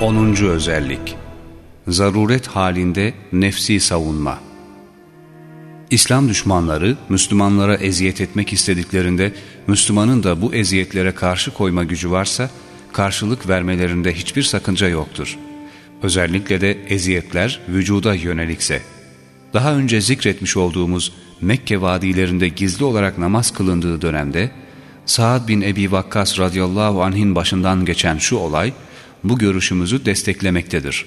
Onuncu özellik Zaruret halinde nefsi savunma İslam düşmanları Müslümanlara eziyet etmek istediklerinde Müslümanın da bu eziyetlere karşı koyma gücü varsa karşılık vermelerinde hiçbir sakınca yoktur. Özellikle de eziyetler vücuda yönelikse. Daha önce zikretmiş olduğumuz Mekke vadilerinde gizli olarak namaz kılındığı dönemde Sa'd bin Ebi Vakkas radıyallahu anh'in başından geçen şu olay bu görüşümüzü desteklemektedir.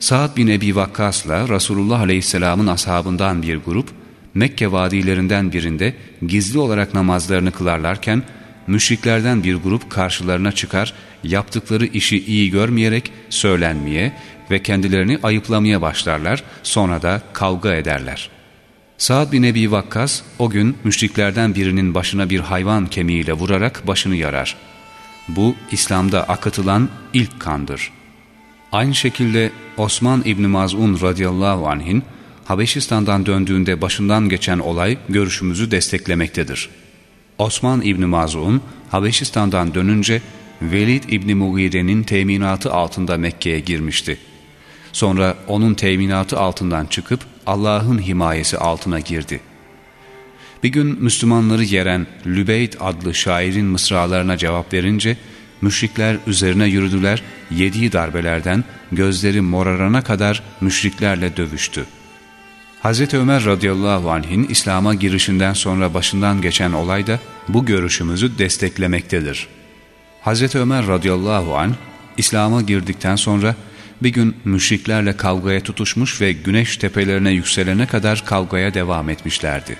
Sa'd bin Ebi Vakkas'la Resulullah Aleyhisselam'ın ashabından bir grup, Mekke vadilerinden birinde gizli olarak namazlarını kılarlarken, müşriklerden bir grup karşılarına çıkar, yaptıkları işi iyi görmeyerek söylenmeye ve kendilerini ayıplamaya başlarlar, sonra da kavga ederler. Sa'd bin Ebi Vakkas o gün müşriklerden birinin başına bir hayvan kemiğiyle vurarak başını yarar. Bu İslam'da akıtılan ilk kandır.'' Aynı şekilde Osman İbni Maz'un radıyallahu anh'in Habeşistan'dan döndüğünde başından geçen olay görüşümüzü desteklemektedir. Osman İbni Maz'un Habeşistan'dan dönünce Velid İbni Mughire'nin teminatı altında Mekke'ye girmişti. Sonra onun teminatı altından çıkıp Allah'ın himayesi altına girdi. Bir gün Müslümanları yeren Lübeyt adlı şairin mısralarına cevap verince Müşrikler üzerine yürüdüler, yediği darbelerden gözleri morarana kadar müşriklerle dövüştü. Hz. Ömer radıyallahu anh'in İslam'a girişinden sonra başından geçen olay da bu görüşümüzü desteklemektedir. Hz. Ömer radıyallahu anh, İslam'a girdikten sonra bir gün müşriklerle kavgaya tutuşmuş ve güneş tepelerine yükselene kadar kavgaya devam etmişlerdi.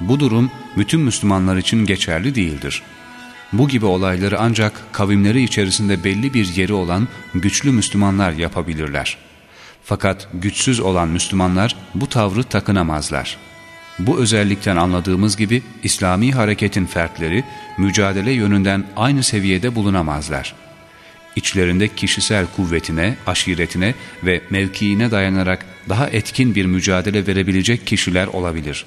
Bu durum bütün Müslümanlar için geçerli değildir. Bu gibi olayları ancak kavimleri içerisinde belli bir yeri olan güçlü Müslümanlar yapabilirler. Fakat güçsüz olan Müslümanlar bu tavrı takınamazlar. Bu özellikten anladığımız gibi İslami hareketin fertleri mücadele yönünden aynı seviyede bulunamazlar. İçlerinde kişisel kuvvetine, aşiretine ve mevkiine dayanarak daha etkin bir mücadele verebilecek kişiler olabilir.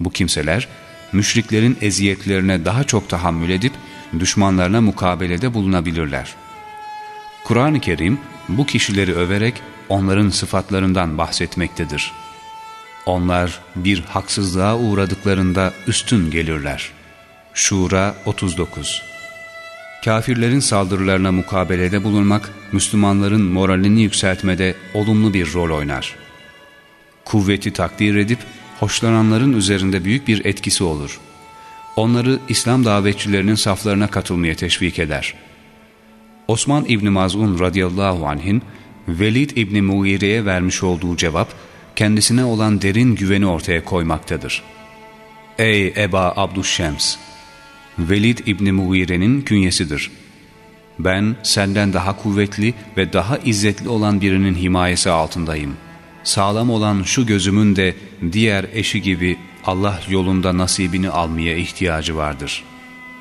Bu kimseler müşriklerin eziyetlerine daha çok tahammül edip düşmanlarına mukabelede bulunabilirler. Kur'an-ı Kerim bu kişileri överek onların sıfatlarından bahsetmektedir. Onlar bir haksızlığa uğradıklarında üstün gelirler. Şura 39 Kafirlerin saldırılarına mukabelede bulunmak, Müslümanların moralini yükseltmede olumlu bir rol oynar. Kuvveti takdir edip, hoşlananların üzerinde büyük bir etkisi olur onları İslam davetçilerinin saflarına katılmaya teşvik eder. Osman İbni Maz'un radıyallahu anh'in Velid İbni Muire'ye vermiş olduğu cevap, kendisine olan derin güveni ortaya koymaktadır. Ey Eba Abdüşşems! Velid İbni Muire'nin künyesidir. Ben senden daha kuvvetli ve daha izzetli olan birinin himayesi altındayım. Sağlam olan şu gözümün de diğer eşi gibi Allah yolunda nasibini almaya ihtiyacı vardır.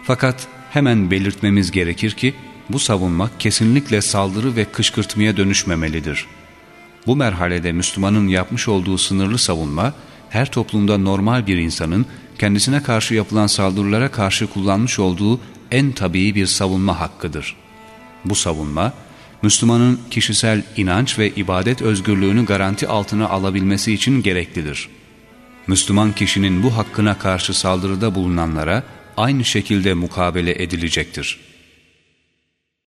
Fakat hemen belirtmemiz gerekir ki bu savunma kesinlikle saldırı ve kışkırtmaya dönüşmemelidir. Bu merhalede Müslümanın yapmış olduğu sınırlı savunma her toplumda normal bir insanın kendisine karşı yapılan saldırılara karşı kullanmış olduğu en tabii bir savunma hakkıdır. Bu savunma, Müslümanın kişisel inanç ve ibadet özgürlüğünü garanti altına alabilmesi için gereklidir.'' Müslüman kişinin bu hakkına karşı saldırıda bulunanlara aynı şekilde mukabele edilecektir.''